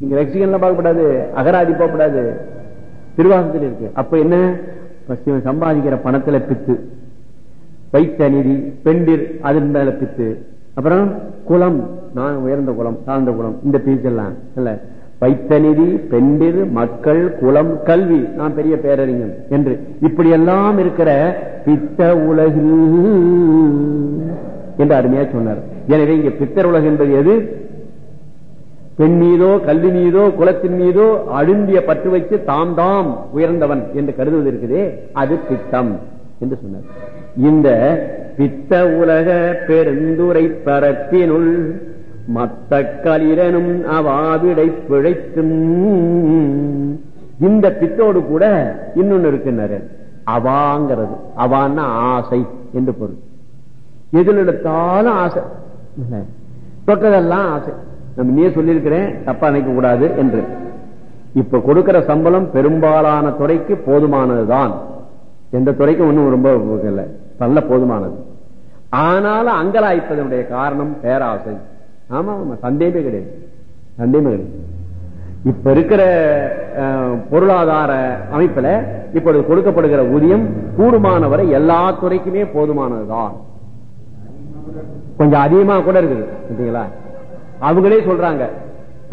நீங்க லட்சிகன்ல பார்க்கப்படாது அகராதி போகக்கூடாது திருவாசத்தில் இருக்கு. அப்ப என்ன? சம்பாதிக்கிற பணத்துல பித்து. வைத்த நிதி பெண்டிர் அது மேல பித்து. அப்புறம் குளம் நான் உயர்ந்த குளம் தாழ்ந்த குளம் இந்த பீச்செல்லாம் இல்ல. வைத்த நிதி பெண்டிர் மக்கள் குளம் கல்வி. நான் பெரிய பேரறிஞன் என்று. இப்படி எல்லாம் இருக்கிற பித்த உலகில் என்று அருமையா சொன்னார். எனவே இங்க பித்தர் உலகம் என்பது எது? பெண் மீதோ கல்வி மீதோ குலத்தின் மீதோ அழுந்திய பற்று வைத்து தாம் தாம் உயர்ந்தவன் என்று கருதுவது இருக்குதே அது பித்தம் என்று சொன்னார். இந்த பித்த உலக பெருந்துரை பரப்பினுள் மத்த களிரனும் அவாவிடை பிழைத்தும் இந்த பித்தோடு கூட இன்னொன்னு இருக்குன்னாரு. அவாங்கிறது. அவான்னா ஆசை என்று பொருள். எதில் எடுத்தாலும் ஆசை. இல்ல. தொட்டதெல்லாம் ஆசை. நீயே சொல்லியிருக்கிறேன் தப்பா நினைக்க கூடாது என்று. இப்ப கொடுக்கிற சம்பளம் பெரும்பாலான துறைக்கு போதுமானதுதான். எந்த துறைக்கும் ஒன்றும் ரொம்ப இல்லை. நல்ல போதுமானது. ஆனாலும் அங்கலாய்ப்பதனுடைய காரணம் பேராசை. ஆமா ஆமா சந்தேகமே கிடையாது. சந்தேகமே கிடையாது. இப்ப இருக்கிற அஹ், பொருளாதார அமைப்புல இப்பொழுது கொடுக்கப்படுகிற ஊதியம் கூடுமானவரை எல்லா துறைக்குமே போதுமானதுதான். கொஞ்சம் அதிகமா கூட இருக்குது அவங்களே சொல்றாங்க.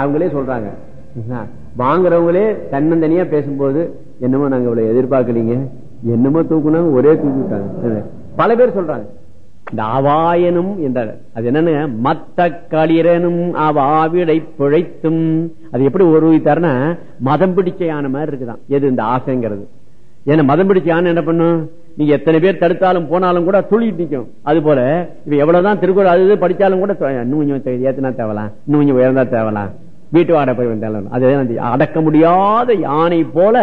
அவங்களே சொல்றாங்க. வாங்குறவங்களே தன்னந்தனியா பேசும்போது என்னமோ நாங்க இவ்வளவு எதிர்பார்க்கலீங்க. என்னமோ தூக்குனாங்க ஒரே தூக்கி விட்டாங்க. பல பேர் சொல்றாங்க. இந்த அவாயனும் என்றார். அது என்னன்னு? மத்த களிரனும் அவாவிடை பிழைத்தும். அது எப்படி ஒரு தரனா மதம் பிடிச்ச யானை மாதிரி இருக்குதான். எது இந்த ஆசைங்கிறது? ஏன்னா மதம் பிடிச்ச யானை என்ன பண்ணும்? நீங்க எத்தனை பேர் தடுத்தாலும் போனாலும் கூட துளிட்டு நிற்கும் அது போல இப்ப எவ்வளவுதான் திருக்குறள் அது படிச்சாலும் கூட இன்னும் கொஞ்சம் ஏத்தினா தேவலாம் இன்னும் கொஞ்சம் உயர்ந்தா தேவலாம் வீட்டு வாட போய் வந்தாலும். அது அடக்க முடியாத யானை போல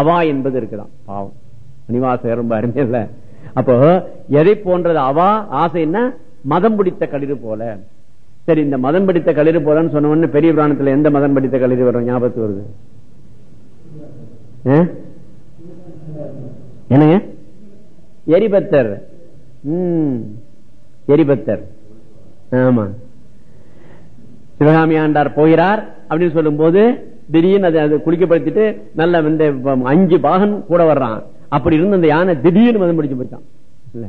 அவா என்பது இருக்குதான். பாவம். நிவாசம் ரொம்ப அருமையா இல்ல. அப்போ எதை போன்றது அவா? ஆசைன்னா மதம் பிடித்த களிறு போல. சரி இந்த மதம் பிடித்த களிறு போலன்னு சொன்ன உடனே பெரிய புராணத்துல எந்த மதம் பிடித்த களிறு வரும்? ஞாபகத்துக்கு வருது. என்னங்க? எரிபத்தர். எரிபத்தர். ஆமா. சிவகாமி ஆண்டார் போகிறார் அப்படின்னு சொல்லும் போது திடீர்னு அதை குளிக்கப்படுத்திட்டு நல்ல இந்த அஞ்சு பாகன் கூட வர்றான். அப்படி இருந்து அந்த யானை திடீர்னு மதம் பிடிச்சு போயிட்டான்.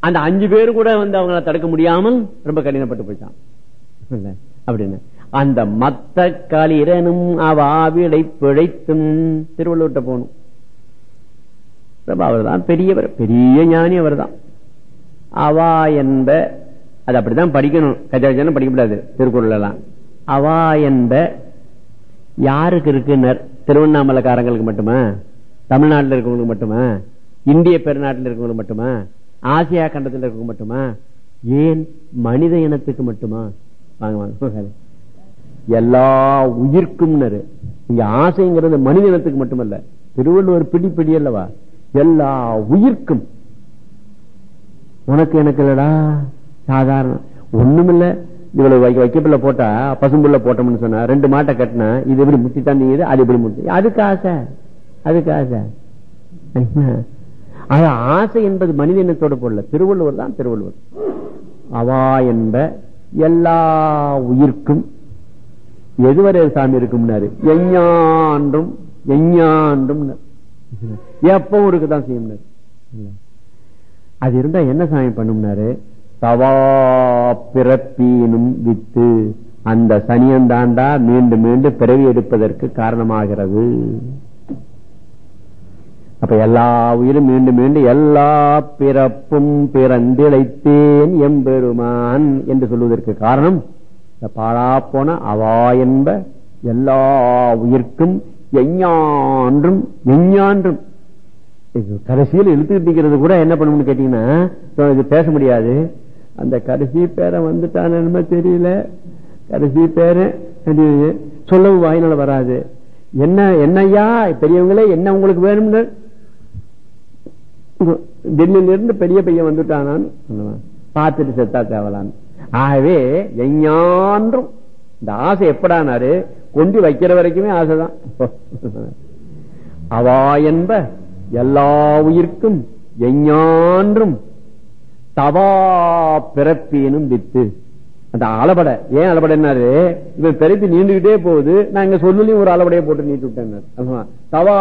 அந்த அஞ்சு பேரு கூட வந்து அவங்கள தடுக்க முடியாமல் ரொம்ப கடினப்பட்டு போயிட்டான். அப்படின்னு. அந்த மத்த களிரனும் அவாவிடை பிழைத்தும் திருவள்ளூர்ட்ட போகணும். ரொம்ப அவர்தான் பெரியவர். பெரிய ஞானி அவர்தான். அவா என்ப அது அப்படிதான் படிக்கணும். கஜாஜன படிக்கக்கூடாது திருக்குறள் எல்லாம் அவா என்ப யாருக்கு இருக்குனர் திருவண்ணாமலைக்காரங்களுக்கு மட்டுமா? தமிழ்நாட்டில் இருக்கவங்களுக்கு மட்டுமா? இந்திய பெருநாட்டில் இருக்கவங்களுக்கு மட்டுமா? ஆசியா கண்டத்தில் இருக்கவங்க மட்டுமா? ஏன் மனித இனத்துக்கு மட்டுமா? வாங்க வாங்க எல்லா உயிர்க்கும் இங்க ஆசைங்கிறது மனித இனத்துக்கு மட்டுமல்ல. திருவள்ளுவர் பிடி பிடி அல்லவா எல்லா உயிர்க்கும். உனக்கு எனக்கு இல்லடா. சாதாரண. ஒண்ணுமில்ல. இவ்வளவு வைக்க போட்டா பசும்புள்ள போட்டோம்னு சொன்னா ரெண்டு மாட்டை கட்டினா இது எப்படி முத்தி தந்தீங்க அது எப்படி முத்தி அதுக்கு ஆசை அதுக்கு ஆசை அது ஆசை என்பது மனித இனத்தோட போடல திருவள்ளுவர் தான் திருவள்ளுவர். அவா என்ப எல்லா உயிர்க்கும். எதுவரை சாமி இருக்கும்னாரு? எஞ்ஞான்றும் எஞ்ஞான்றும் எப்பவும் இருக்குதான் செய்யும் அது இருந்தா என்ன சாமி பண்ணும்னாரு? தவா பிறப்பினும் வித்து அந்த சனியந்தாண்டா மீண்டும் மீண்டும் பிறவி எடுப்பதற்கு காரணமாகிறது. அப்ப எல்லா உயிரும் மீண்டும் மீண்டும் எல்லா பிறப்பும் பிறந்திழைத்தேன் எம்பெருமான் என்று சொல்வதற்கு காரணம் இந்த பாழா போன அவா என்ப எல்லா உயிர்க்கும் எஞ்ஞான்றும் எஞ்ஞான்றும். கடைசியில் இழுத்துக்கிட்டு கூட என்ன பண்ணணும்னு கேட்டீங்கன்னா இது பேச முடியாது. அந்த கடைசி பேரை வந்துட்டான்னு என்னமோ தெரியல. கடைசி பேரு சொல்லவும் வாயினால வராது. என்ன என்னையா? பெரியவங்களே என்ன உங்களுக்கு வேணும்னு? டெல்லியில இருந்து பெரிய பையன் வந்துட்டானான்னு சொல்லுவான். பார்த்துட்டு செத்தா தேவலான்னு. ஆகவே எஞ்ஞான்றும் இந்த ஆசை எப்படானாரு? கொண்டு வைக்கிற வரைக்குமே ஆசைதான். அவா என்ப எல்லா உயிர்க்கும் எஞ்ஞான்றும் தவா பிறப்பீனும் வித்து. அந்த அளபட ஏன் அளபடை என்னாரு இவன் பிறப்பி நீண்டுகிட்டே போகுது. நான் இங்க சொல்லலையும் ஒரு அளபடையை போட்டு நீட்டு விட்டேன் தவா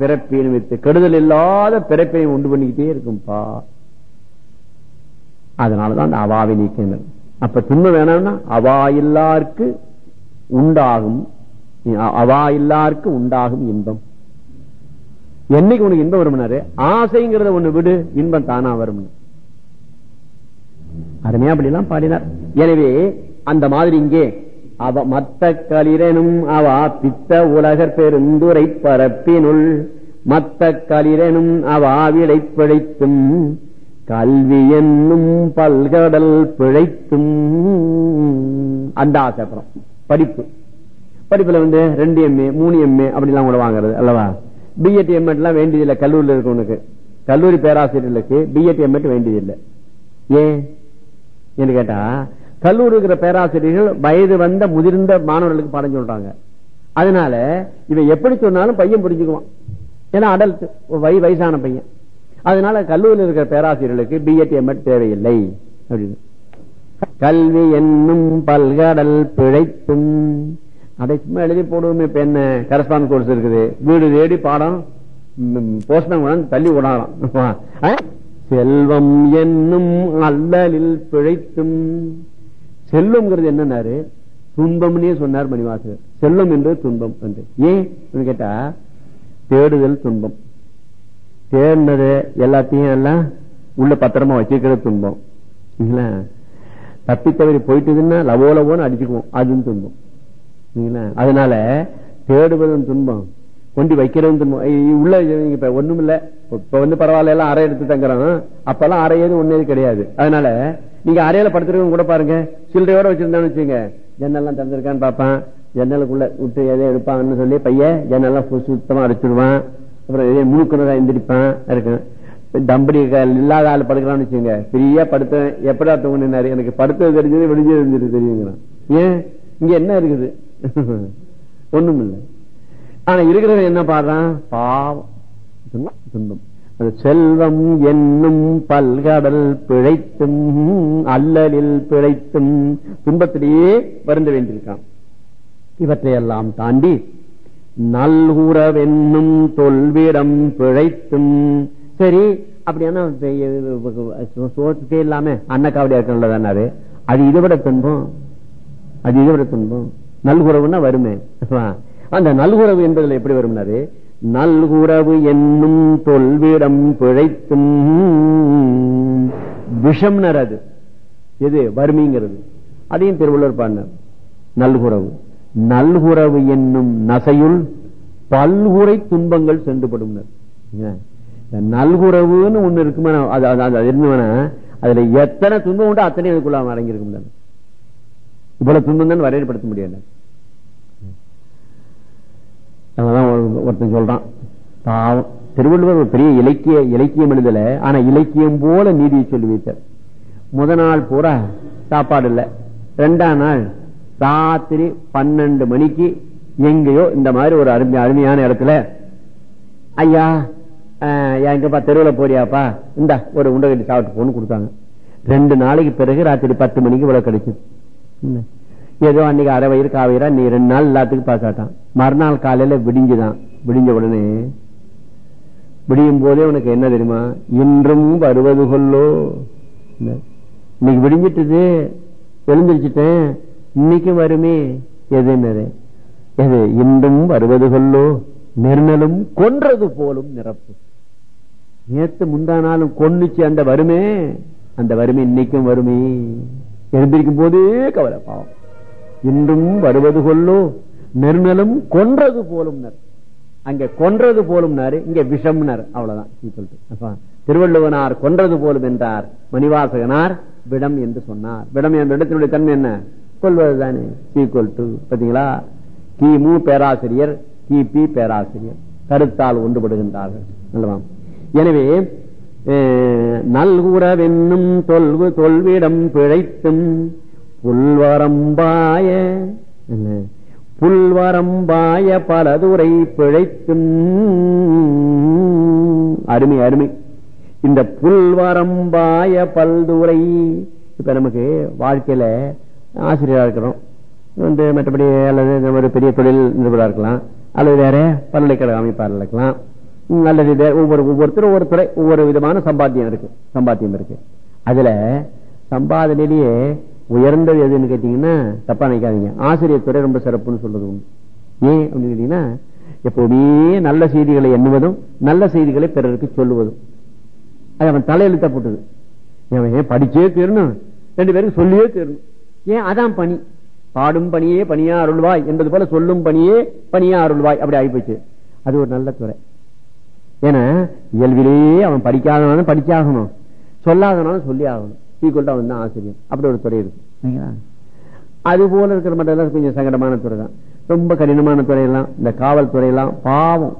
பிறப்பினும் வித்து. கெடுதல் இல்லாத பிறப்பையும் உண்டு பண்ணிக்கிட்டே இருக்கும்பா. அதனாலதான் அந்த அவாவை நீக்கினர் அப்ப துன்பம் வேணாம்னா அவா இல்லாருக்கு உண்டாகும். அவா இல்லாருக்கு உண்டாகும் இன்பம். என்னைக்கு உனக்கு இன்பம் வரும்னாரு? ஆசைங்கிறத ஒண்ணு விடு இன்பம் தானா வரும் அருமையா அப்படிலாம் பாடினார். எனவே அந்த மாதிரி இங்கே அவ மத்த களிரனும் அவா பித்த உலகர் பெருந்துரை பரப்பினுள் மத்த களிரனும் அவா விளை பிழைத்தும் கல்வி என்னும் பல்கடல் பிழைத்தும். அந்த ஆசைப்படம் படிப்பு. படிப்புல வந்து ரெண்டு எம்ஏ மூணு எம்ஏ அப்படிலாம் கூட வாங்குறது அல்லவா? பிஎட் எம்எட் எல்லாம் வேண்டியதில்லை கல்லூரியில் இருக்கவனுக்கு கல்லூரி பேராசிரியர்களுக்கு பிஎட் எம்எட் வேண்டியதில்லை. ஏன்? என்று கேட்டா கல்லூரி இருக்கிற பேராசிரியர்கள் வயது வந்த முதிர்ந்த மாணவர்களுக்கு பாடம் சொல்றாங்க. அதனால இவன் எப்படி சொன்னாலும் பையன் புரிஞ்சுக்குவான். ஏன்னா அடல்ட் வய வயசான பையன். அதனால கல்லூரியில் இருக்கிற பேராசிரியர்களுக்கு பிஎட் எம்எட் தேவையில்லை அப்படின்னு. கல்வி என்னும் பல்கடல் பிழைத்தும் அதை சும்மா எழுதி போடுவோமே இப்ப என்ன கரஸ்பாண்ட் கோர்ஸ் இருக்குது. வீடு தேடி பாடம் போஸ்ட்மேன் தள்ளி விடலாம். செல்வம் என்னும் அல்லலில் பிழைத்தும் செல்வம்ங்கிறது என்னன்னாரு? துன்பம்னே சொன்னார் மணிவாசகர். செல்வம் என்று துன்பம் என்று. ஏன்? கேட்டா தேடுதல் துன்பம். தேடினது எல்லாத்தையும் எல்லாம் உள்ள பத்திரமா வச்சிருக்கிறது துன்பம். தப்பி தவறி போயிட்டதுன்னா லவோ லவோன்னு அடிச்சுக்குவோம். அதுன்னு துன்பம். அதனால தேடுவதும் துன்பம். கொண்டு வைக்கிறதும் துன்பம். உள்ள இப்ப ஒண்ணும் இல்ல. இப்ப வந்து பரவாயில்ல எல்லாம் அறை எடுத்து தங்குறோம் அப்பெல்லாம் அறையது ஒன்னே கிடையாது. அதனால நீங்க அறையில படுத்துருக்கவங்க கூட பாருங்க. சில்லறையோட வச்சிருந்தான்னு வச்சுங்க ஜன்னெல்லாம் திறந்திருக்கான்னு பாப்பான் ஜன்னலுக்குள்ள விட்டு எதை எடுப்பாங்கன்னு சொல்லி பையன் ஜன்னெல்லாம் சுத்தமா அடிச்சிடுவான். அப்புறம் எதையும் முழுக்கிறதா எந்திரிப்பான். இருக்கும் தம்படி இல்லாத ஆள் படுக்கிறான்னு வச்சுங்க ஃப்ரீயா படுத்த எப்படா தூங்கினாரு எனக்கு படுத்தது தெரிஞ்சது விடிஞ்சது தெரிஞ்சது தெரியுங்கிறான். ஏன்? இங்க என்ன இருக்குது? ஒண்ணும் இல்லை ஆனா இருக்கிறவன் என்ன பாடுறான்? பாவம். துன்பம் அது செல்வம் என்னும் பல்கடல் பிழைத்தும் அல்லலில் பிழைத்தும் துன்பத்திலேயே வருந்த வேண்டியிருக்கான். இவற்றையெல்லாம் தாண்டி நல்குறவென்னும் தொல்விடம் பிழைத்தும் சரி அப்படின்னா சோத்துக்கே இல்லாம அன்னக்காவடியா இருக்கணும்ல அது? இதை விட துன்பம். அது இதை விட துன்பம். நல்குறவுன்னா வருமே அந்த நல்குறவு என்பதில் எப்படி வரும்னாரு நல்குறவு என்னும் தொல்விடம் பிழைத்தும் விஷம்னர் அது. எது? வறுமைங்கிறது. அதையும் திருவள்ளுவர் பாடினார். நல்குறவு. நல்குறவு என்னும் நசையுள் பல்குறை துன்பங்கள் சென்றுபடும் நல்குறவுன்னு ஒண்ணு இருக்குமா அது இருந்தவன அதுல எத்தனை துன்பம் உண்டு அத்தனை அதுக்குள்ள அடங்கியிருக்கும் இவ்வளவு துன்பம் தான் வரையப்படுத்த முடியல ஒருத்தன் சொல்றான் பாவம். திருவள்ளுவர் ஒரு பெரிய இலக்கிய இலக்கியம் எழுதல ஆனா இலக்கியம் போல நீதியை சொல்லி வைத்தார். முத நாள் பூரா சாப்பாடு இல்ல. ரெண்டாம் நாள் ராத்திரி பன்னெண்டு மணிக்கு எங்கேயோ இந்த மாதிரி ஒரு அருமை அருமையான இடத்துல ஐயா எங்கப்பா தெருவில் போறியாப்பா. இந்த ஒரு உண்டை கட்டி சாப்பிட்டு போன்னு கொடுத்தாங்க. ரெண்டு நாளைக்கு பிறகு ராத்திரி பத்து மணிக்கு இவ்வளவு கிடைச்சது ஏதோ அன்னைக்கு அரை வயிறு காவயிரா நீ ரெண்டு நாள் எல்லாத்துக்கும் பாஸ் ஆட்டான். மறுநாள் காலையில விடிஞ்சுதான். விடிஞ்ச உடனே விடியும் போதே உனக்கு என்ன தெரியுமா? இன்றும் வருவது கொல்லோ. இன்னைக்கு விடிஞ்சிட்டது. எழுந்திரிச்சிட்டேன். இன்னைக்கும் வருமே. எது எது? இன்றும் வருவது கொல்லோ. நெருநலும் கொன்றது போலும் நிரப்பு. நேத்து முந்தானாலும் கொன்னுச்சு அந்த வறுமே. அந்த வறுமை இன்னைக்கும் வறுமை. எழுந்திருக்கும் போதே கவலை பாவம். இன்றும் வருவது கொல்லோ. நெருநலும் கொன்றது போலும் அங்க கொன்றது போலும் இங்க விஷம்னர் அவ்வளவுதான். திருவள்ளுவனார் கொன்றது போலும் என்றார். மணிவாசகனார் விடம் என்று சொன்னார். விடம் என்ற இடத்தினுடைய தன்மை என்ன? கொள்வதுதானே ஈக்குவல் டு பாத்தீங்களா கிமு பேராசிரியர் கிபி பேராசிரியர். கருத்தால் ஒன்றுபடுகின்றார்கள். அல்லவா? எனவே நல்குறவென்னும் தொல்வு தொல்விடம் பிழைத்தும் புல்வரம்பாய புல்வரம்பாய பலதுரை பிழைத்தும். அருமை அருமை. இந்த புல்வரம்பாய பல்துரை இப்ப நமக்கு வாழ்க்கையில ஆசிரியரா இருக்கிறோம் வந்து மற்றபடி அல்லது ஒரு பெரிய தொழில் நிருபராக இருக்கலாம். அல்லது வேற பல்கலைக்கழக அமைப்பாளர் இருக்கலாம். அல்லது ஒவ்வொரு ஒவ்வொருத்தரும் ஒவ்வொரு துறை ஒவ்வொரு விதமான சம்பாத்தியம் இருக்கு. சம்பாத்தியம் இருக்கு. அதுல சம்பாதனையிலேயே உயர்ந்தது எதுன்னு கேட்டீங்கன்னா தப்பா நினைக்காதீங்க. ஆசிரியர் துறை ரொம்ப சிறப்புன்னு சொல்றது உண்டு. ஏன் அப்படின்னு கேட்டீங்கன்னா எப்பவுமே நல்ல செய்திகளை எண்ணுவதும் நல்ல செய்திகளை பிறருக்கு சொல்லுவதும். அது அவன் தலையெழுத்த போட்டது. அவன் ஏன் படிச்சே தீரணும்? ரெண்டு பேருக்கு சொல்லியே தீரணும். ஏன் அதான் பணி. பாடும் பணியே பணியா அருள்வாய் என்பது போல சொல்லும் பணியே பணியா அருள்வாய். அப்படி ஆயிப்போச்சு அது ஒரு நல்ல துறை. ஏன்னா இயல்பிலேயே அவன் படிக்காதவனாலும் படிச்சாகணும். சொல்லாதனாலும் சொல்லி ஆகணும் ஈக்குவல் அவன் தான் ஆசிரியர் அப்படி ஒரு துறை இருக்கு. சரிங்களா? அது போல இருக்கிற மட்டும் கொஞ்சம் சங்கடமான துறை தான். ரொம்ப கடினமான துறையெல்லாம் இந்த காவல்துறை எல்லாம் பாவம்.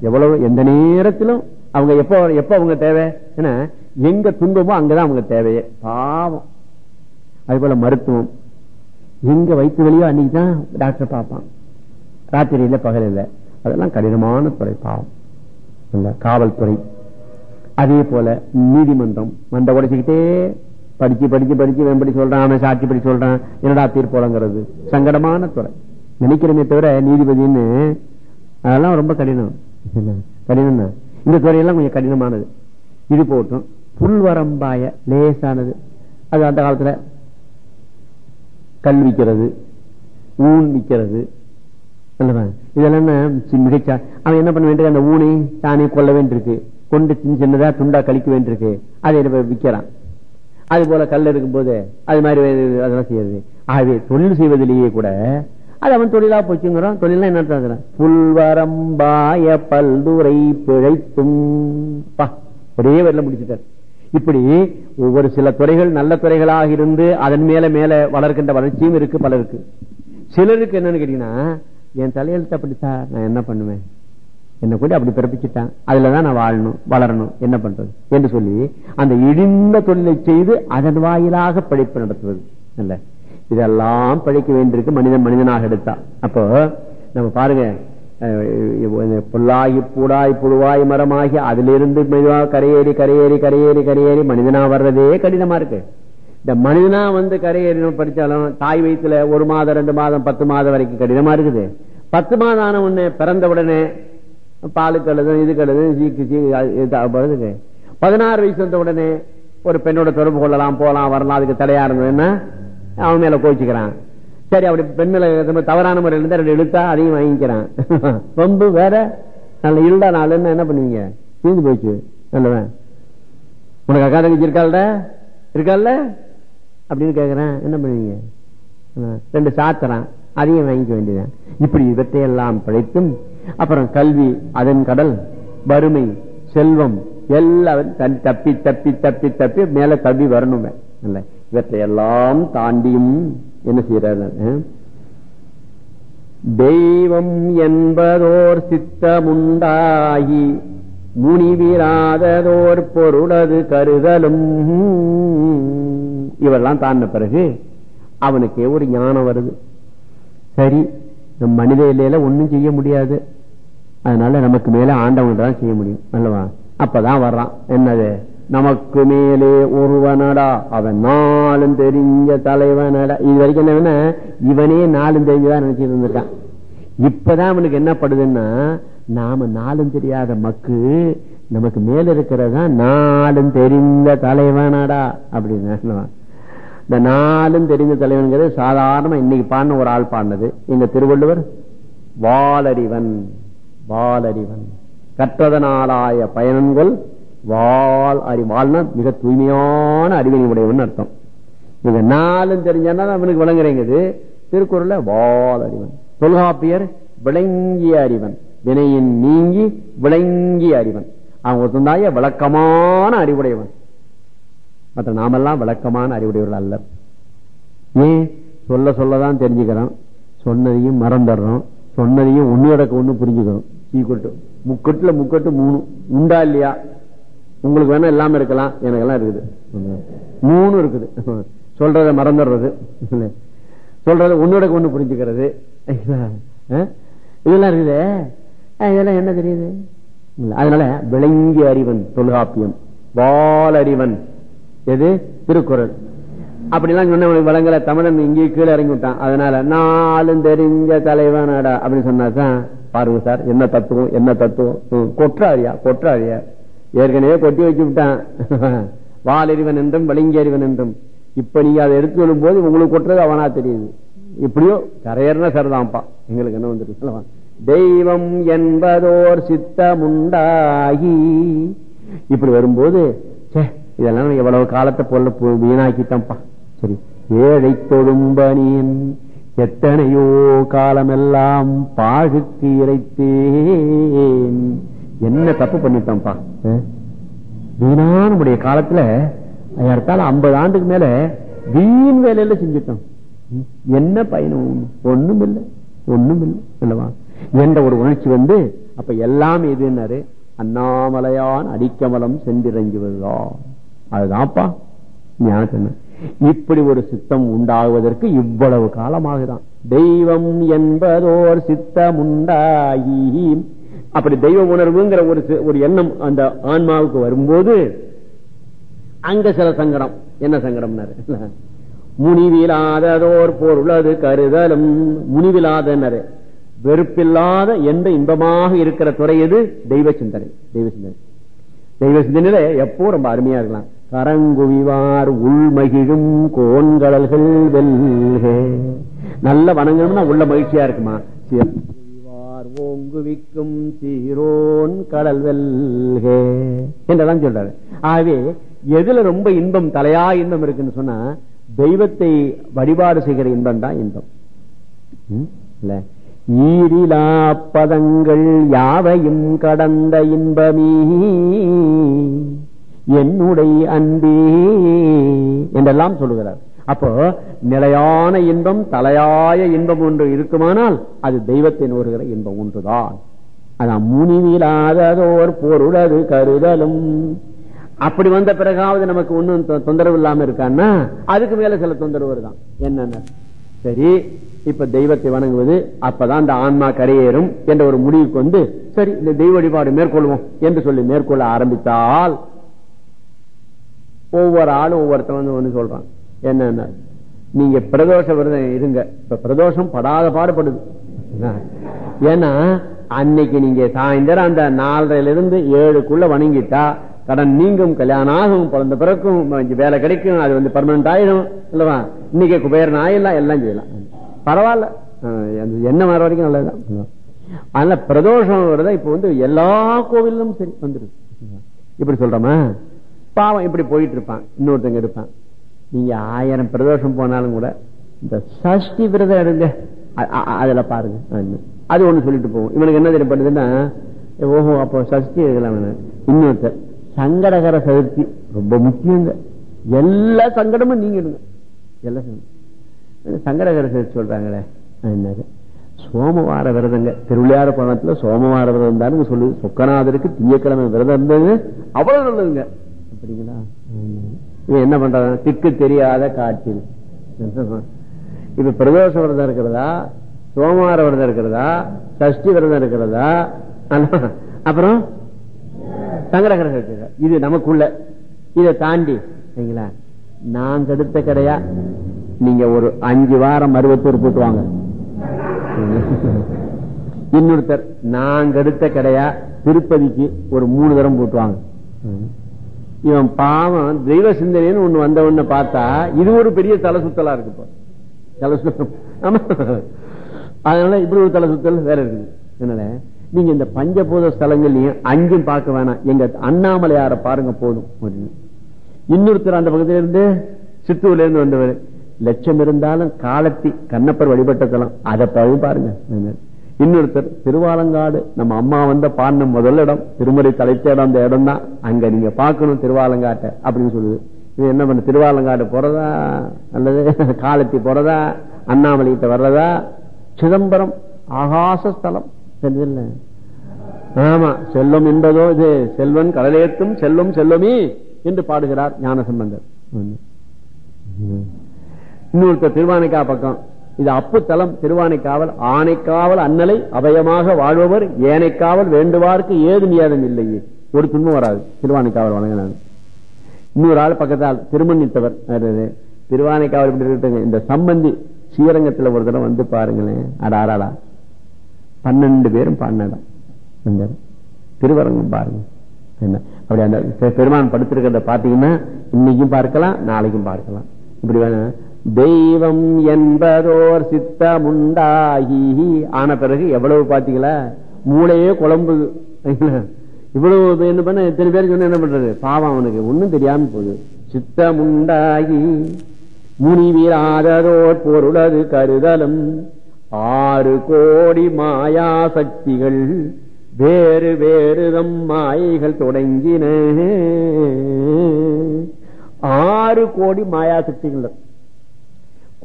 எவ்வளவு எந்த நேரத்திலும் அவங்க எப்ப எப்ப அவங்க தேவை? ஏன்னா எங்க துன்பமோ அங்கதான் அவங்க தேவையே. பாவம். அது போல மருத்துவம். எங்க வயிற்று வழியோ அன்னைக்குதான் டாக்டர் பார்ப்பான். ராத்திரியில பகல் இல்ல அதெல்லாம் கடினமான துறை பாவம். காவல்துறை. அதே போல நீதிமன்றம் மண்ட உடைச்சுக்கிட்டே படிச்சு படிச்சு படிச்சு வெம்படி சொல்றான் அவன் சாட்சி படி சொல்றான் என்னடா தீர்ப்போலங்கிறது. சங்கடமான துறை. நினைக்கிறமே தவிர நீதிபதினு அதெல்லாம் ரொம்ப கடினம். கடினம் தான் இந்த துறையெல்லாம் கொஞ்சம் கடினமானது. இது போட்டும். புல்வரம்பாய லேசானது. அது அந்த காலத்துல கல் விற்கிறது ஊன் விற்கிறது இதெல்லாம் மிகச்சா அவன் என்ன பண்ண வேண்டியது? அந்த ஊனை தானே கொல்ல வேண்டியிருக்கு. கொண்டு சின்ன சின்னதா துண்டா கழிக்க வேண்டியிருக்கு. அதை இப்ப விக்கிறான் அது போல கல் இருக்கும்போது அது மாதிரி அதெல்லாம் செய்யறது ஆகவே தொழில் செய்வதிலேயே கூட அது அவன் தொழிலா போச்சுங்கிறான். தொழிலாம் என்ன புல்வரம்பாய பல்துறை பிழைத்தும். ஒரே வரல முடிச்சுட்டார். இப்படி ஒவ்வொரு சில துறைகள் நல்ல துறைகளாக இருந்து அதன் மேல மேல வளர்க்கின்ற வளர்ச்சியும் இருக்கு பலருக்கு சிலருக்கு என்னன்னு கேட்டீங்கன்னா என் தலையெழுத்து அப்படித்தான் நான் என்ன பண்ணுவேன்? என்ன கூட அப்படி பிறப்பிச்சுட்டான். அதுலதான் நான் வாழணும் வளரணும். என்ன பண்றது? என்று சொல்லி அந்த இழிந்த தொழிலை செய்து அதன் வாயிலாக பிழைப்பு நடத்துவது. இல்ல. இதெல்லாம் பிழைக்க வேண்டியிருக்கு மனிதன் மனிதனாக எடுத்தா. அப்போ நம்ம பாருங்க அஹ், புல்லாகி பூடாய் புழுவாய் மரமாகி அதிலிருந்து மெதுவாக கரையேறி கரையேறி கரையேறி கரையேறி மனிதனா வர்றதே கடினமா இருக்கு. இந்த மனிதனா வந்து கரையேறணும் படிச்சாலும் தாய் வயிற்றுல ஒரு மாதம் ரெண்டு மாதம் பத்து மாதம் வரைக்கும் கடினமா இருக்குது. பத்து மாதம் ஆன உடனே பிறந்த உடனே பாலுக்கு எழுதும் இதுக்கு எழுதும் சீக்கு சீக்கு இது பதினாறு வயசு வந்த உடனே ஒரு பெண்ணோட தொடர்பு கொள்ளலாம் போலாம் வரலாம் அதுக்கு தடையா இருந்ததுன்னா அவன் மேல கோச்சிக்கிறான் சரி அப்படி பெண் மேல ரொம்ப தவறான முறையில் இருந்தா ரெண்டு இழுத்தா அதையும் வாங்கிக்கிறான். ரொம்ப வேற நல்ல இருடா நாளுன்னு என்ன பண்ணுவீங்க? தீர்ந்து போச்சு. நல்லவன். உனக்கு அக்கா தங்கச்சி இருக்காள்ட? இருக்கால்ல அப்படின்னு கேக்குறேன். என்ன பண்ணுவீங்க? ரெண்டு சாத்திரம் அதையும் வாங்கிக்க வேண்டியதான் இப்படி இவற்றையெல்லாம் பிழைத்தும் அப்புறம் கல்வி அதன் கடல் வறுமை செல்வம் எல்லாம் தன் தப்பி தப்பி தப்பி தப்பி மேல தப்பி வரணும். இல்ல இவற்றையெல்லாம் தாண்டியும் என்ன செய்யறாரு தெய்வம் என்பதோர் சித்தமுண்டாகி முனிவிராததோர் பொருளது கருதலும் இவெல்லாம் தாண்டின பிறகு அவனுக்கே ஒரு ஞானம் வருது. சரி நம் மனித இல்லையில ஒன்னும் செய்ய முடியாது. அதனால நமக்கு மேல ஆண்டவன் தான் செய்ய முடியும் அல்லவா? அப்பதான் வர்றான். என்னது? நமக்கு மேலே ஒருவனடா. அவன் நாளும் தெரிஞ்ச தலைவனடா. இது வரைக்கும் என்ன இவனே நாளும் தெரிஞ்சதா நினைச்சிட்டு இருந்திருக்கான். இப்பதான் அவனுக்கு என்ன படுதுன்னா நாம நாளும் தெரியாத மக்கு நமக்கு மேல இருக்கிறதா நாளும் தெரிந்த தலைவனடா அப்படின்னு இந்த நாளும் தெரிந்த தலைவன்கிறது சாதாரணமா இன்னைக்கு பாடின ஒரு ஆள் பாடினது. எங்க திருவள்ளுவர்? வாலறிவன் வாலறிவன் கற்றதனாலாய பயன்கள் வால் அறி வாழ்னா மிக தூய்மையான அறிவினை உடையவன் அர்த்தம். இது நாளும் தெரிஞ்சானா அவனுக்கு விளங்குறேங்குது. திருக்குறள்ல வால் அறிவன் தொல்காப்பியர் விளங்கிய அறிவன். வினையின் நீங்கி விளங்கிய அறிவன். அவன் ஒருத்தந்தாய விளக்கமான அறிவுடையவன் மற்ற நாமெல்லாம் விளக்கமான அறிவுடையவர்கள் அல்ல. ஏன்? சொல்ல சொல்லதான் தெரிஞ்சுக்கிறோம். சொன்னதையும் மறந்துடுறோம். சொன்னதையும் ஒண்ணு கிடக்க ஒன்று புரிஞ்சுக்கிறோம். ஈக்குவல் முக்கட்டுல முக்கட்டு மூணு. உண்டா இல்லையா? உங்களுக்கு வேணா இல்லாம இருக்கலாம். எனக்கெல்லாம் இருக்குது. மூணு இருக்குது. சொல்றத மறந்துடுறது. சொல்றத ஒன்னோட ஒண்ணு புரிஞ்சுக்கிறது. இதெல்லாம் இருக்குது. இதெல்லாம் என்ன தெரியுது? அதனால விளங்கிய அறிவன் தொல்காப்பியம். வால் எது? திருக்குறள். அப்படிலாம் சொன்ன வளங்களை தமிழன் இங்கேயே கீழே இறங்கி விட்டான். அதனால நாளும் தெரிஞ்ச தலைவனடா அப்படின்னு சொன்னாதான் பாருங்க சார் என்ன தத்துவம் என்ன தத்துவம்? கொற்றாரியா கொற்றாரியா ஏற்கனவே கொட்டி வச்சு விட்டான். வாலறிவன் என்றும் வலிங்கறிவன் என்றும். இப்ப நீங்க அதை எடுத்து சொல்லும் போது உங்களுக்கு கொட்டுறது அவனா தெரியுது. இப்படியோ கரையர்னா சரிதான்ப்பா எங்களுக்கு என்ன வந்துட்டு தெய்வம் என்பதோர் சித்தமுண்டாகி. இப்படி வரும்போது ச்சே, இதெல்லாம் எவ்வளவு காலத்தை போல போ- சரி ஏழை தொழும்பனின் எத்தனையோ காலமெல்லாம் பாழுக்கு இறைத்தேன். என்ன தப்பு பண்ணிட்டோம்ப்பா அஹ்? வீணா நம்முடைய காலத்துல ஏறத்தாழ ஐம்பது ஆண்டுக்கு மேல வீண் வேலையில செஞ்சிட்டோம். என்ன பயனும்? ஒண்ணும் இல்லை ஒண்ணும் இல்லை அல்லவா? என்ற ஒரு உணர்ச்சி வந்து அப்ப எல்லாம் எதுன்னாரு அண்ணாமலையான் அடிக்கமலம் சென்றிறங்குவதுதான் அதுதான்ப்பா ஞான இப்படி ஒரு சித்தம் உண்டாகுவதற்கு இவ்வளவு காலமாகுதான். தெய்வம் என்பதோர் சித்தம் உண்டாகி அப்படி தெய்வ உணர்வுங்கிற ஒரு சி- ஒரு எண்ணம் அந்த ஆன்மாவுக்கு வரும்போது அங்க சில சங்கடம். என்ன சங்கடம்னாரு? முனிவிலாததோர் பொருளது கருதலும் முனிவிலாதன்னாரு. வெறுப்பில்லாத எந்த இன்பமாக இருக்கிற துறை எது? தெய்வ சிந்தனை. தெய்வ சிந்தனை. தெய்வ சிந்தனையில எப்போ ரொம்ப அருமையா இருக்கலாம். கரங்குவிவார் உள்மகிழும் கோன்கடல்கள் வெல்க. நல்ல வணங்கணும்னா உள்ள மகிழ்ச்சியா இருக்குமா? சிறுகுவிவார் ஓங்குவிக்கும் சீரோன் கடல் வெல்க. என்றதான் சொல்றாரு. ஆகவே எதுல ரொம்ப இன்பம் தலையா இன்பம் இருக்குன்னு சொன்னா தெய்வத்தை வழிபாடு செய்கிற இன்பம். தான் இன்பம் இல்ல? ஈரிலா பதங்கள் யாவையும் கடந்த இன்பமீ? என்னுடைய அன்பே என்றெல்லாம் சொல்லுகிறார். அப்போ நிலையான இன்பம் தலையாய இன்பம் ஒன்று இருக்குமானால் அது தெய்வத்தை நோறுகிற இன்பம் ஒன்றுதான். அதான் முனிவிலாததோர் பொருளது கருதலும். அப்படி வந்த பிறகாவது நமக்கு ஒன்றும் தொ- தொந்தரவு இல்லாம இருக்கான்னா அதுக்கு மேல சில தொந்தரவு வருதான். என்னென்ன? சரி இப்ப தெய்வத்தை வணங்குவது அப்பதான் இந்த ஆன்மா கரையேறும் என்ற ஒரு முடிவுக்கு வந்து சரி இந்த தெய்வ வழிபாடு மேற்கொள்வோம் என்று சொல்லி மேற்கொள்ள ஆரம்பித்தால் ஒவ்வொரு ஆளும் ஒவ்வொருத்தன் வந்து ஒண்ணு சொல்றான். என்னன்னா நீங்க பிரதோஷ விரதம் இருங்க. இப்ப பிரதோஷம் படாத பாடுபடுது. ஏன்னா அன்னைக்கு நீங்க சாயந்தரம் அந்த நாலரைல இருந்து ஏழுக்குள்ள வணங்கிட்டா கடன் நீங்கும் கல்யாணம் ஆகும் பிறந்த பிறக்கும் வேலை கிடைக்கும் அது வந்து பர்மனன்ட் ஆயிடும் இல்லவா? இன்னைக்கு குபேரன் ஆயிடலாம் எல்லாம் செய்யலாம். பரவாயில்ல. என்ன வர வரைக்கும் நல்லதுதான். அதனால பிரதோஷம் விரதம் இப்ப வந்து எல்லா கோவிலும் சரி வந்துருது. இப்படி சொல்றோமா? பாவம் இப்படி போயிட்டு இருப்பான் இன்னொருத்தங்க இருப்பான். நீங்க ஆயிரம் பிரதோஷம் போனாலும் கூட இந்த சஷ்டி விரதம் எடுங்க. அதுல பாருங்க. அது ஒண்ணு சொல்லிட்டு போவோம். இவனுக்கு என்ன தெரியப்படுதுன்னா ஓஹோ அப்போ சஷ்டி இருக்கலாம் இன்னொருத்தர் சங்கடகர சதுர்த்தி ரொம்ப முக்கியங்க. எல்லா சங்கடமும் நீங்க எடுங்க. எல்லா சங்கடம். சங்கடகர சதுர்த்தி சொல்றாங்களே சோமவார விரதங்க. திருவிளையாட பணத்துல சோமவார விரதம் இருந்தாலும் சொல்லு சொக்கநாதருக்கு திங்கக்கிழமை விரதம் இருந்தது. அவ்வளவு நல்லதுங்க. அப்படிங்களா. இவன் என்ன பண்றான்? திக்கு தெரியாத காட்டில் இப்ப பிரதோஷ விரதம் இருக்கிறதா? சோமவார விரதம் இருக்கிறதா? சஷ்டி விரதம் இருக்கிறதா? அப்புறம் சங்கடகர சதுர்த்தி இது நமக்குள்ள. இதை தாண்டி சரிங்களா? நான் கெடுத்த கடையா? நீங்க ஒரு அஞ்சு வாரம் மருவத்தூர் போட்டு வாங்க. இன்னொருத்தர் நாங்க எடுத்த கடையா திருப்பதிக்கு ஒரு மூணு தரம் போட்டுவாங்க இவன் பாவம் தெய்வ சிந்தனைன்னு ஒண்ணு வந்த உடனே பார்த்தா இது ஒரு பெரிய தலை சுத்தலா இருக்கு தலை சுத்தம் ஆமா. அதனால இப்படி ஒரு தலை சுத்தல் வேற இருக்குது. அதனால நீங்க இந்த பஞ்சபூத ஸ்தலங்கள்லயும் அஞ்சும் பார்க்க வேணாம். எங்க அண்ணாமலையார பாருங்க போதும் அப்படின்னு. இன்னொருத்தர் அந்த பக்கத்துல இருந்து சித்தூர்ல இருந்து வந்தவர். லட்சம் இருந்தாலும் காலத்தி கண்ணப்பர் வழிபட்ட தலம் அதை போய் பாருங்க. இன்னொருத்தர் திருவாலங்காடு நம்ம அம்மா வந்த பாடின முதல் இடம் திருமுறை தலைத்த இடம் அந்த இடம் தான் அங்க நீங்க பாக்கணும் திருவாலங்காட்டை அப்படின்னு சொல்லுது. இது என்ன பண்ண திருவாலங்காடு போறதா? அல்லது காலத்தி போறதா? அண்ணாமலைகிட்ட வர்றதா? சிதம்பரம் ஆகாச ஸ்தலம். தெரியுதுல்ல? ஆமா செல்வம் என்பதோ இது செல்வன் கடலேத்தும் செல்வம் செல்வமே என்று பாடுகிறார் ஞானசம்பந்தர். இன்னொருத்தர் திருவானைக்கா பக்கம். இது அப்பு திருவானைக்காவல் ஆனைக்காவல் அன்னலை அபயமாக வாழ்பவர் ஏனைக்காவல் வேண்டுவார்க்கு ஏது நியாதம் இல்லையே. ஒரு துன்பம் வராது. திருவானைக்காவல் வணங்கினாங்க இன்னொரு ஆள் பக்கத்தால் திருமணித்தவர் திருவானைக்காவல் இப்படி இந்த சம்பந்தி ஸ்ரீரங்கத்துல ஒரு தடவை வந்து பாருங்களேன். அடாராடா பன்னெண்டு பேரும் பன்னடம் திருவரங்கம் பாருங்க. என்ன? அப்படி அந்த பெருமான் படுத்திருக்கிறத பாத்தீங்கன்னா இன்னைக்கும் பார்க்கலாம் நாளைக்கும் பார்க்கலாம். இப்படி வேணும் தெய்வம் என்பதோர் சித்தமுண்டாகி. ஆன பிறகு எவ்வளவு பாத்தீங்களா மூளையே குழம்புது. இவ்வளவு என்ன பண்ண? எத்தனை பேர் சொன்ன என்ன பண்றது? பாவம் அவனுக்கு. ஒன்னும் தெரியாம போகுது. சித்தமுண்டாகி. முனிவீராததோர் பொருளது கருதலும். ஆறு கோடி மாயா சக்திகள் வேறு வேறுதம் மாயைகள் தொடங்கின. ஆறு கோடி மாயா சக்திகள்.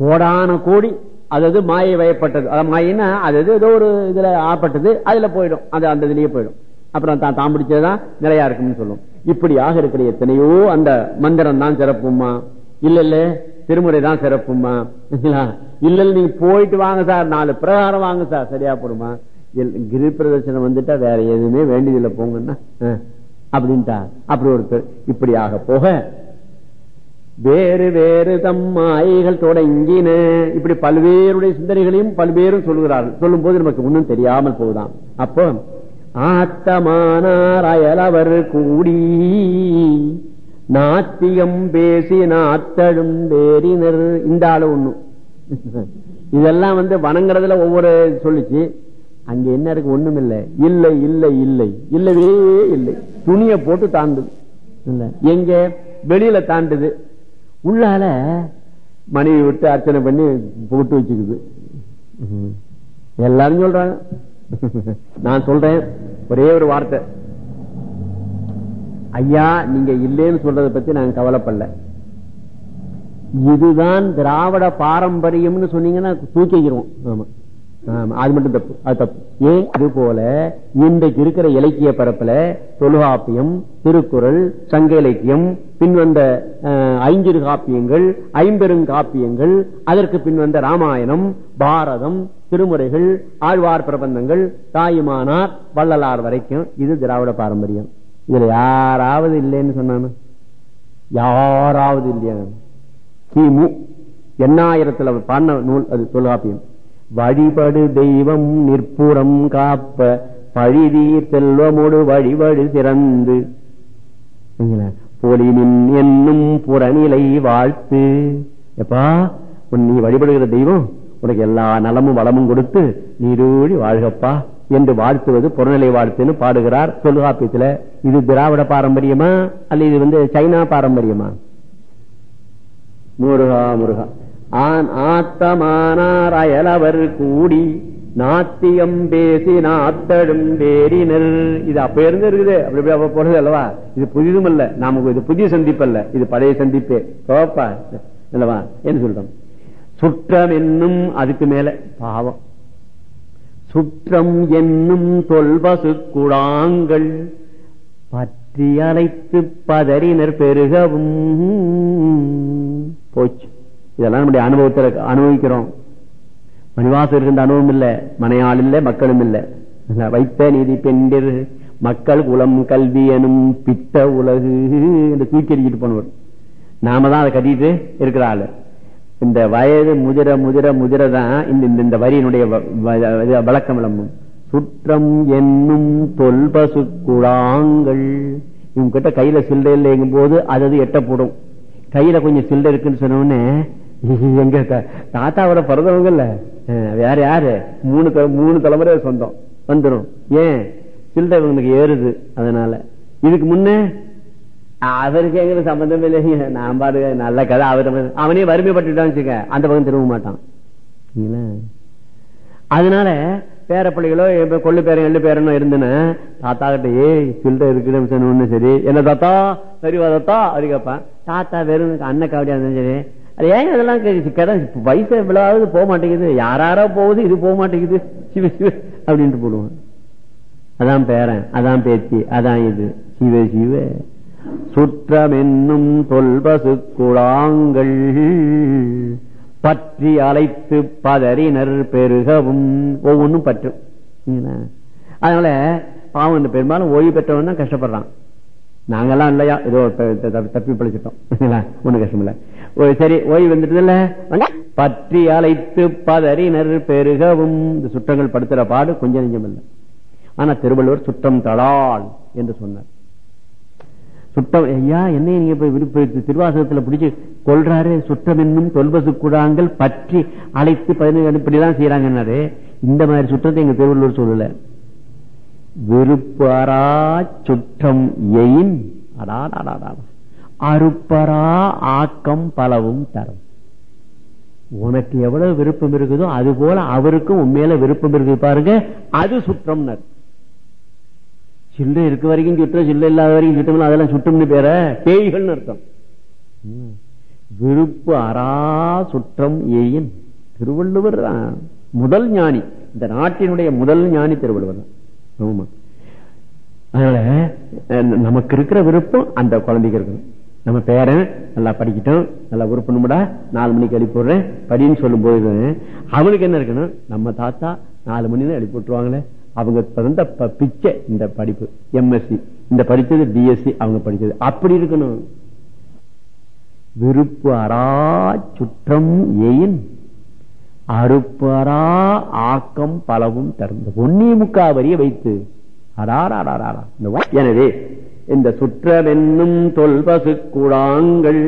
கோடான கோடி அதாவது மாயை வயப்பட்டது. அதாவது மாயின்னா அது ஏதோ ஒரு இதுல ஆப்பட்டது அதுல போயிடும். அது அந்த இதுலயே போயிடும். அப்புறம் தான் தான் பிடிச்சதுதான் நிலையா இருக்கும்னு சொல்லும். இப்படியாக இருக்கிற எத்தனையோ அந்த மந்திரம் தான் சிறப்புமா? இல்ல இல்ல. திருமுறை தான் சிறப்புமா? இல்ல. இல்ல நீங்க போயிட்டு வாங்க சார். நாலு பிரகாரம் வாங்க சார். சரியா போடுமா? எல்- கிரி பிரதர்சனம் வந்துட்டா வேற எதுவுமே வேண்டியதில்லை. போங்கன்னா அப்படின்ட்டா அப்படி ஒருத்தர் இப்படியாக போக வேறு வேறு தம் மாயைகள் தொடங்கின. இப்படி பல்வேறுடைய சிந்தனைகளையும் பல்வேறும் சொல்கிறார்கள் சொல்லும் போது நமக்கு ஒன்றும் தெரியாமல் போகுதாம். அப்போ ஆத்தமானார் அயலவர் கூடி நாத்தியம் பேசி நாத்தழும் பேரினர். இந்த ஆளு ஒண்ணு. இதெல்லாம் வந்து வணங்குறதுல ஒவ்வொரு சொல்லிச்சு. அங்க என்ன இருக்கு? ஒண்ணும் இல்லை இல்லை இல்லை இல்லை. இல்லவே இல்லை. துணியை போட்டு தாண்டுது. இல்ல. எங்க? வெளியில தாண்டுது. உள்ளால மனைவி விட்டு அர்ச்சனை பண்ணி போட்டு வச்சுக்குது. எல்லாரும் சொல்றாங்க. நான் சொல்றேன். ஒரே ஒரு வார்த்தை. ஐயா நீங்க இல்லைன்னு சொல்றதை பத்தி நான் கவலைப்படல. இதுதான் திராவிட பாரம்பரியம்னு சொன்னீங்கன்னா தூக்கிக்கிறோம். ஆமா, அது மட்டும் தப்பு அது தப்பு. ஏன் அது போல இன்றைக்கு இருக்கிற இலக்கிய பரப்புல தொல்காப்பியம் திருக்குறள் சங்க இலக்கியம் பின்வந்த ஐஞ்சிறு காப்பியங்கள் ஐம்பெருங்காப்பியங்கள் அதற்கு பின்வந்த ராமாயணம் பாரதம் திருமுறைகள் ஆழ்வார் பிரபந்தங்கள் தாயுமானார் வள்ளலார் வரைக்கும் இது திராவிட பாரம்பரியம். இதுல யாராவது இல்லைன்னு சொன்னானு? யாராவது இல்லையா? கிமு எண்ணாயிரத்துல பாண்ட பாடின நூல் அது தொல்காப்பியம் வழிபடு தெய்வம் நிற்புறம் காப்ப பழிதீர் செல்வமோடு வழிபடு சிறந்து. சரிங்களா? பொலினின் என்னும் புறநிலை வாழ்த்து. எப்பா உன் நீ வழிபடுகிற தெய்வம் உனக்கு எல்லா நலமும் வளமும் கொடுத்து நீரூழி வாழ்கப்பா என்று வாழ்த்துவது புறநிலை வாழ்த்துன்னு பாடுகிறார் தொல்காப்பியத்துல. இது திராவிட பாரம்பரியமா? அல்ல இது வந்து சைனா பாரம்பரியமா? முருகா முருகா. ஆன் ஆத்தமானார் அயலவர் கூடி நாத்தியம் பேசி நாத்தடும் பேரினர். இது அப்ப இருந்து இருக்குது. அப்படி அப்ப போறது அல்லவா? இது புதிதும் அல்ல. நமக்கு இது புதிய சந்திப்பு அல்ல இது பழைய சந்திப்பே. சோப்பா? அல்லவா? என்ன சொல்றோம். சுற்றம் என்னும் அதுக்கு மேல பாவம். சுற்றம் என்னும் தொல்பசு குழாங்கள் பற்றி அழைத்து பதறினர் பெருகவும். போச்சு. இதெல்லாம் நம்முடைய அனுபவத்தில் அனுபவிக்கிறோம். மணிவாசம் இருக்கின்ற அனுபவம் இல்லை. மனையாள் இல்லை மக்களும் இல்லை. வைத்த நீதி பெண்டிர். மக்கள் குலம் கல்வி எனும் பித்த உலகு என்று தூக்கி அடிக்கிட்டு போனவர். நாம தான் அதை கட்டிட்டு இருக்கிற ஆளு இந்த வயது முதிர முதிர முதிர தான் இந்த இந்த- வரியினுடைய வ- வழக்கம் விளம்பும். சுற்றம் என்னும் தொல்பசு குழாங்கள். இவங்க கிட்ட கையில சில்லறை இல்லைங்கும் போது அது எட்டப்படும். கையில கொஞ்சம் சில்லறை இருக்குன்னு சொன்ன எங்க தாத்தாவோட பிறந்தவங்கல்ல இல்ல வேற யாரு? மூணு மூணு தலைமுறை சொந்தம். வந்துடும் ஏன்? சில்லறை இவங்களுக்கு ஏறுது அதனால. இதுக்கு முன்ன அவருக்கு எங்களுக்கு சம்பந்தம் இல்லைங்க நான் பாருங்க நல்ல கதை அவர் அவனே வறுமைப்பட்டுட்டான்னு வச்சுக்க அந்த பக்கம் திரும்ப மாட்டான். அதனால பேர பிள்ளைகளோ இப்ப கொள்ளு பேரன் எள்ளு பேரனோ இருந்தேன்னு தாத்தா கிட்ட ஏய் சில்லறை இருக்குன்னு சரி. என்ன தாத்தா? சரிவா தாத்தா. அப்படி கேட்பான். தாத்தா வெறும் அண்ணன் காவடியா இருந்தாலும் சரி அது ஏன் இதெல்லாம் கே- கடை வயசு விழாவது போக மாட்டேங்குது. யாராரோ போகுது இது போக மாட்டேங்குது. சிவ சிவ அப்படின்ட்டு போடுவான் அதான் பேரன் அதான் பேத்தி அதான் இது. சிவ சிவ. சுற்றம் என்னும் தொல்பசு குழாங்கள் பற்றி அழைத்து பதறினர் பெருகவும். ஒவ்வொன்றும் பற்றும். அதனால பாவம் பெரும்பாலும் ஓய்வு பெற்றவன் தான் கஷ்டப்படுறான். நாங்கெல்லாம் இல்லையா? ஏதோ தப்பி பழிச்சிட்டோம். ஒண்ணு கஷ்டம் இல்ல. ஓ, சரி ஓய்வு வந்துட்டு இல்ல? பற்றி அழைத்து பதறினர் பெருகவும். இந்த சுற்றங்கள் படுத்துற பாடு கொஞ்சம் நெஞ்சம் இல்லை. ஆனா திருவள்ளுவர் சுற்றம் தளால் என்று சொன்னார். சுட்டம் ஐயா என்ன நீங்க போய் விருப்ப திருவாசகத்துல பிடிச்சு கொள்றாரு சுற்றம் என்னும் தொல்பசு குழாங்கள் பற்றி அழைத்து பதினேழு இப்படிலாம் செய்யறாங்கன்னாரு இந்த மாதிரி சுற்றத்தை எங்க திருவள்ளுவர் சொல்லல. வெறுப்பரா சுற்றம் எயின். அடாடாடாடா அருப்பரா ஆக்கம் பலவும் தரும். உனக்கு எவ்வளவு விருப்பம் இருக்குதோ அது போல அவருக்கும் உண்மையில விருப்பம் இருக்குது பாருங்க. அது சுற்றம் சில்லு இருக்க வரைக்கும் சுற்றம் சில்லு இல்லாத வரைக்கும் சுற்றம் அதெல்லாம் சுற்றம்னு பேர பேய்கள்னு அர்த்தம். விருப்பு அரா சுற்றம் ஏயின் திருவள்ளுவர் தான் முதல் ஞானி. இந்த நாட்டினுடைய முதல் ஞானி திருவள்ளுவர் தான். ஆமா. அதனால நமக்கு இருக்கிற விருப்பம் அந்த குழந்தைக்கு இருக்கணும். நம்ம பேரன் நல்லா படிக்கட்டும் நல்லா உறுப்பணும்டா நாலு மணிக்கு எழுப்பி விடுறேன் படின்னு சொல்லும் போது அவனுக்கு என்ன இருக்கணும்? நம்ம தாத்தா நாலு மணி தான் எழுப்பி விட்டுருவாங்களே அவங்க பிறந்த ப- பிச்சை இந்த படிப்பு எம்எஸ்சி இந்த படிச்சது பிஎஸ்சி அவங்க படிச்சது அப்படி இருக்கணும். விருப்பு அரா சுற்றம் ஏயின் அறுப்பரா ஆக்கம் பலவும் தருந்த. ஒன்னே முக்கா வரிய வைத்து எனவே இந்த சுற்றமென்னும் தொல்பசு குழாங்கள்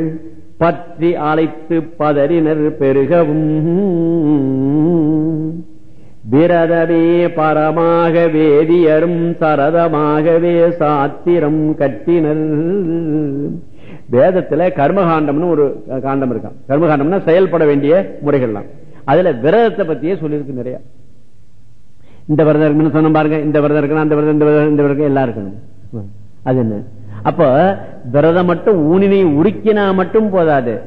பற்றி அழைத்து பதறினர் பெருகவும். விரதமே பரமாக வேதியரும் சரதமாகவே சாத்திரம் கட்டினர். வேதத்துல கர்மகாண்டம்னு ஒரு காண்டம் இருக்கான் கர்மகாண்டம்னா செயல்பட வேண்டிய முறைகள்லாம். அதுல விரதத்தை பத்தியே சொல்லியிருக்கு நிறைய. இந்த விரதம் இருக்குன்னு சொன்ன பாருங்க இந்த விரதம் இருக்கணும் அந்த விரதம் இந்த விரதம் இந்த விரதம் எல்லாம் இருக்கணும். அது என்ன? அப்ப விரதம் மட்டும் ஊனினை உருக்கினா மட்டும் போதாது.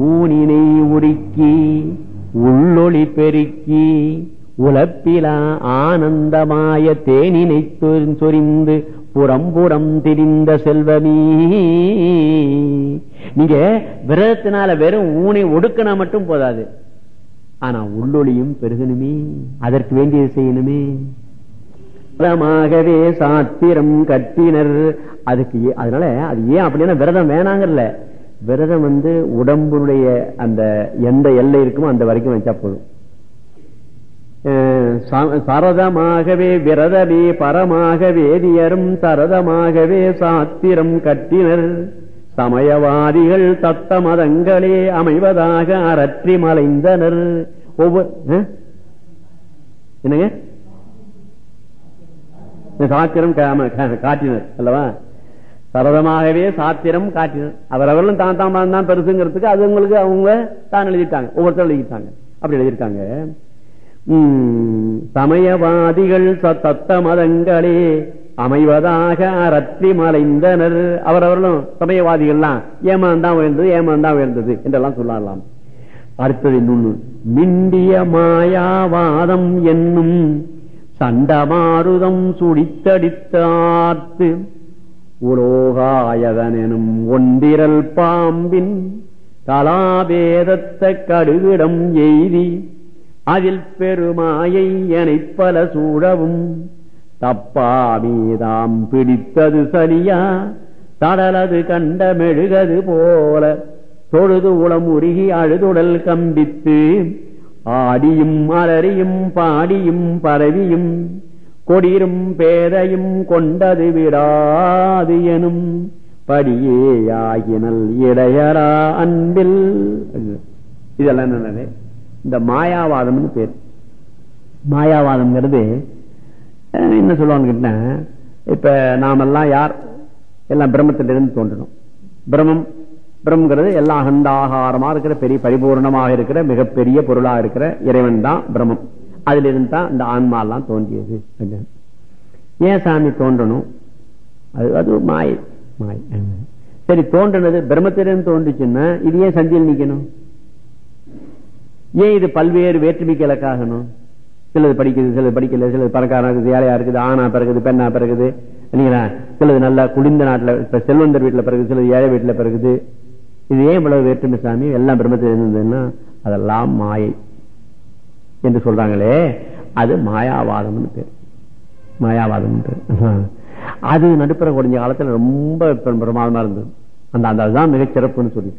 ஊனினை உருக்கி உள்ளொளி பெருக்கி உலப்பிலா ஆனந்தமாய தேனினை சொ- சொரிந்து புறம்புறம் திரிந்த செல்வமீ. நீங்க விரதத்தினால வெறும் ஊனை ஒடுக்கினா மட்டும் போதாது. ஆனா உள்ளொளியும் பெருகணுமே. அதற்கு வேண்டியது செய்யணுமே. விரதமாகவே சாத்திரம் கட்டினர். அதுக்கு அதனால அது ஏன் அப்படின்னா விரதம் வேணாங்கல்ல. விரதம் வந்து உடம்புடைய அந்த எந்த எல்லை இருக்குமோ அந்த வரைக்கும் வச்சா போதும். சரதமாகவே விரதமே பரமாக வேதியரும் சரதமாகவே சாத்திரம் கட்டினர். சமயவாதிகள் தத்த மதங்களே அமைவதாக அரற்றி மலைந்தனர். ஒவ்வொரு என்னங்க? சாத்திரம் காட்டினர் அல்லவா? சரதமாகவே சாத்திரம் காட்டினர். அவரவர்களும் தான் தான் தான் பெருசுங்கிறதுக்கு அது உங்களுக்கு அவங்க தான் எழுதிட்டாங்க ஒவ்வொருத்தரும் எழுதிட்டாங்க அப்படி எழுதியிருக்காங்க. சமயவாதிகள் தத்த மதங்களே அமைவதாக அரற்றி மலைந்தனர். அவர்களும் சமயவாதிகள்லாம் ஏமாந்தான் உயர்ந்தது ஏமாந்தான் உயர்ந்தது என்றெல்லாம் சொல்லலாம் அடுத்தது இன்னொன்னு மிண்டிய மாயாவாதம் என்னும் சண்டமாருதம் சுடித்தடித்தார்த்து உலோகாயதனும் ஒன்றிரல் பாம்பின் கலாபேதத்த கடுகிடம் எய்தி அதில் பெருமாயை எனைப்பல சூழவும் தப்பாமீதாம் பிடித்தது சரியா தடலது கண்ட மெழுகது போல தொழுது உளம் உருகி அழுதுடல் கம்பித்து ஆடியும் அலறியும் பாடியும் பரவியும் கொடிரும் பேதையும் கொண்டது விடாது எனும் படியே ஆகினல் இடையரா அன்பில். இதெல்லாம் என்னது? இந்த மாயாவாதம்னு பேர். மாயாவாதம்ங்கிறது என்ன சொல்லுவாங்க கேட்டா, இப்ப நாமெல்லாம் யார்? எல்லாம் பிரம்மத்திலிருந்து தோன்றணும் பிரம்மம் பிரம்மங்கிறது எல்லா ஆகாரமா இருக்கிற பெரிய பரிபூர்ணமாக இருக்கிற மிகப்பெரிய பொருளா இருக்கிற இறைவன் தான் பிரம்மம். அதிலிருந்து தான் இந்த ஆன்மா எல்லாம் தோன்றியது ஏன் சாமி தோன்றணும்? அது அது மாயை மாய். சரி தோன்றினது பிரம்மத்திலிருந்து தோன்றுச்சுன்னா இது ஏன் சந்தியில் நிக்கணும்? ஏன் இது பல்வேறு வேற்றுமைக்கு இலக்காகணும்? சிலது படிக்குது சிலது படிக்கல சிலது பறக்காரா இருக்குது ஏழையா இருக்குது ஆணா பிறகுது பெண்ணா பிறகுது இல்லைங்களா? சிலது நல்லா குளிர்ந்த நாட்டுல இப்ப செல்வந்தர் வீட்டுல பிறகு சிலது ஏழை வீட்டுல பிறகுது. இது ஏன் இவ்வளவு வேற்றுமை சாமி எல்லாம் பிரம்மத்தில் இருந்ததுன்னா அதெல்லாம் மாயை என்று சொல்றாங்களே அது மாயாவாதம்னு பேர். மாயாவாதம் அது நடுப்புற குறைஞ்ச காலத்துல ரொம்ப பிரமாதமா இருந்தது. அந்த அந்த அதுதான் மிகச் சிறப்புன்னு சொல்லி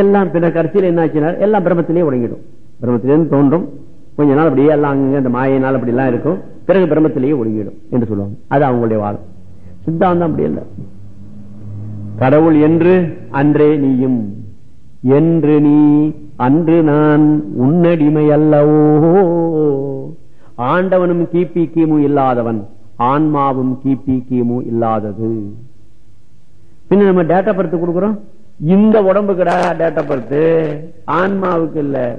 எல்லாம் பின்ன கடைசியில் என்ன ஆச்சுன்னா எல்லாம் பிரம்மத்திலேயே உடங்கிடும் பிரம்மத்திலேருந்து தோன்றும். கொஞ்ச நாள் அப்படியே எல்லாம் அங்கங்க அந்த மாயினால் அப்படி எல்லாம் இருக்கும். பிறகு பிரம்மத்திலேயே ஒடுங்கிடும் என்று சொல்லுவாங்க. அது அவங்களுடைய வாதம் சித்தாந்தம் அப்படி இல்லை. கடவுள் என்று அன்றே நீயும். என்று நீ அன்று நான் உன்னடிமை அல்லவோ? ஆண்டவனும் கிபி கிமு இல்லாதவன் ஆன்மாவும் கிபி கிமு இல்லாதது. பின்ன நம்ம டேட்டா பர்த் கொடுக்கிறோம்? இந்த உடம்புக்கு டேட்டா பர்த் ஆன்மாவுக்கு இல்ல.